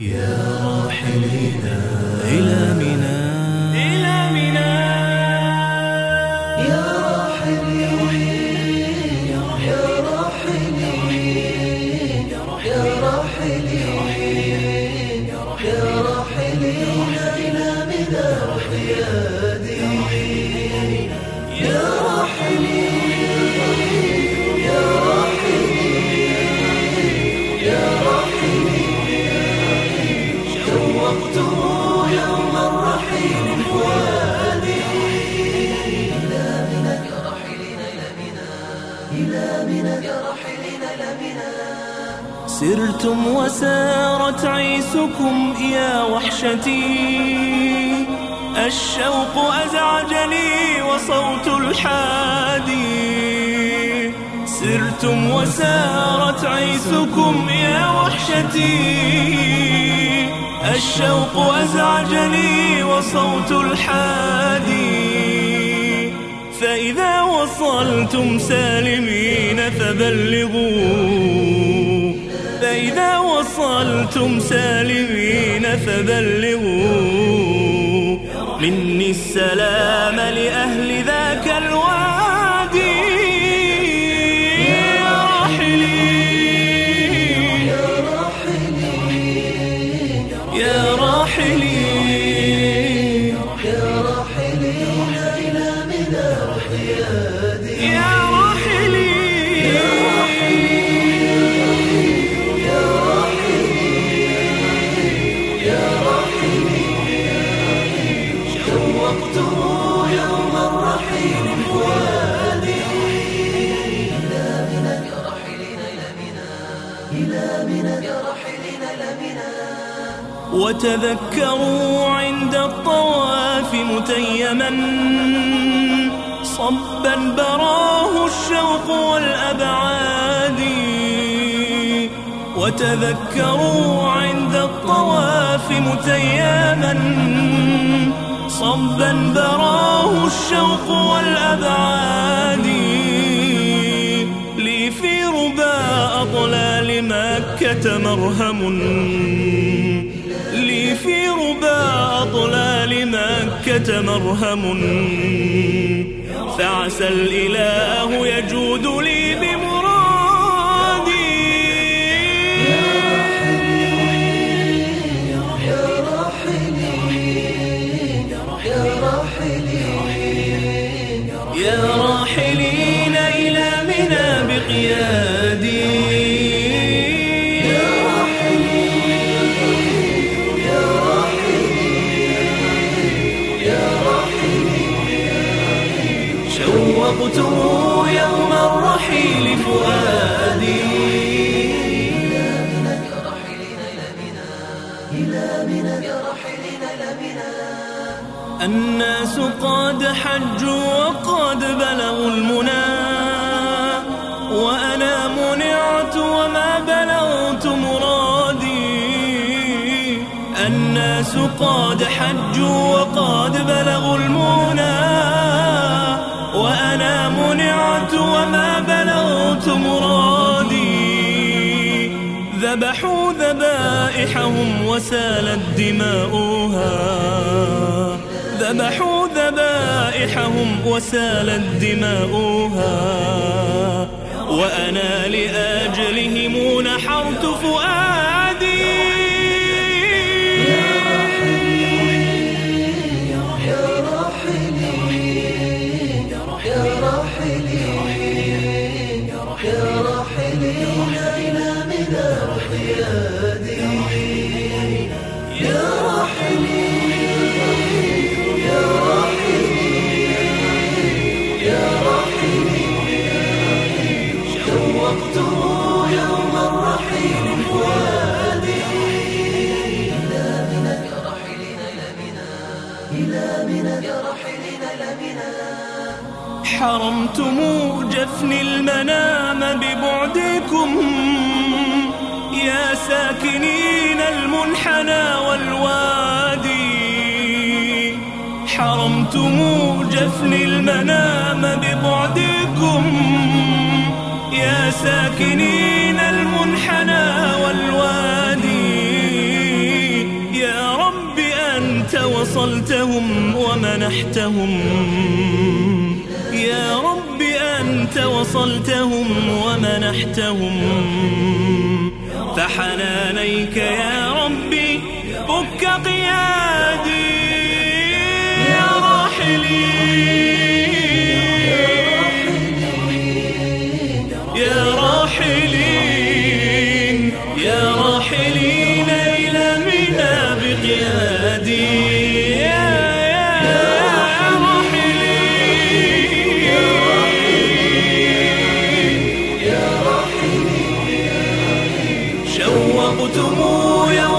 يا راحلين إلى منى إلى منى يا راحلين يا راحلين يا راحلين يا راحلين إلى منى يا سرتم وسارت عيسكم يا وحشتي. الشوق أزعجني وصوت الحادي. سرتم وسارت عيسكم يا وحشتي. الشوق أزعجني وصوت الحادي. فإذا وصلتم سالمين فبلغوا. فإذا وصلتم سالمين فبلغوا. مني السلام لأهل ذاك الوادي. إلى منى رحيادي يا راحلين شوقته يوم الرحيل فؤادي إلى منى يا إلى منى إلى منى يا راحلين إلى منى وتذكروا عند الطواف متيما صبا براه الشوق والأبعاد وتذكروا عند الطواف متيما صبا براه الشوق والأبعاد لي في ربا أطلال مكة مرهم في ربا أطلال مكة مرهم. فعسى الإله يجود لي بمرادي. يا راحلين يا راحلين يا راحلين إلى منى بقيادي يا راحلين إلى منى الناس قد حجوا وقد بلغوا المنى. وأنا منعت وما بلغت مرادي. الناس قد حجوا وقد بلغوا المنى. بلغت مرادي. ذبحوا ذبائحهم وسالت دماؤها ذبحوا ذبائحهم وسالت دماؤها وأنا لأجلهم نحرت فؤادي. إلى إلى إلى حرمتم جفن المنام ببعدكم. يا ساكنين المنحنى والوادي. حرمتم جفن المنام ببعدكم. يا ساكنين المنحنى والوادي. يا رب أنت وصلتهم ومنحتهم. يا رب أنت وصلتهم ومنحتهم. فحنانيك يا ربي فك قيادي يا راحلي. دموع